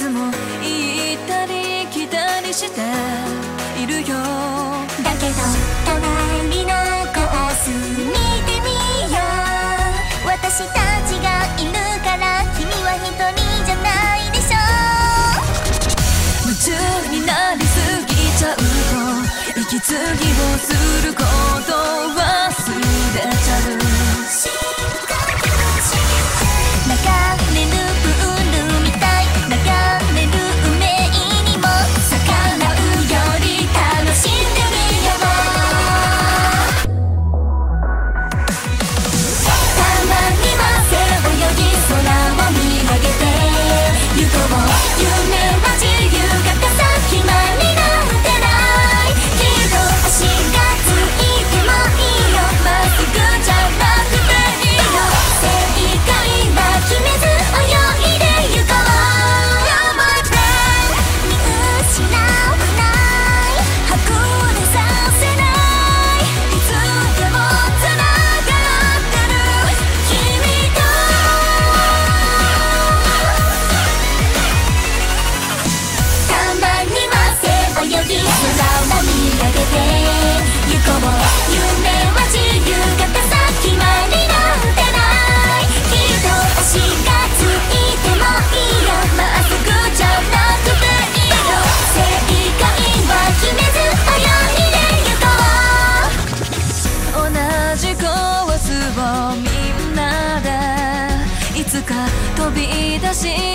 つも行ったり来たりしているよだけど隣のコース見てみよう。私たちがいるから君は一人じゃないでしょ夢中になりすぎちゃう。と息継ぎをすることて行こう夢は自由形さきまりなんてないきっと足がついてもいいよまっすぐじゃなくていいよ正解は決めず泳いでゆこうおなじコースをみんなでいつかとびだして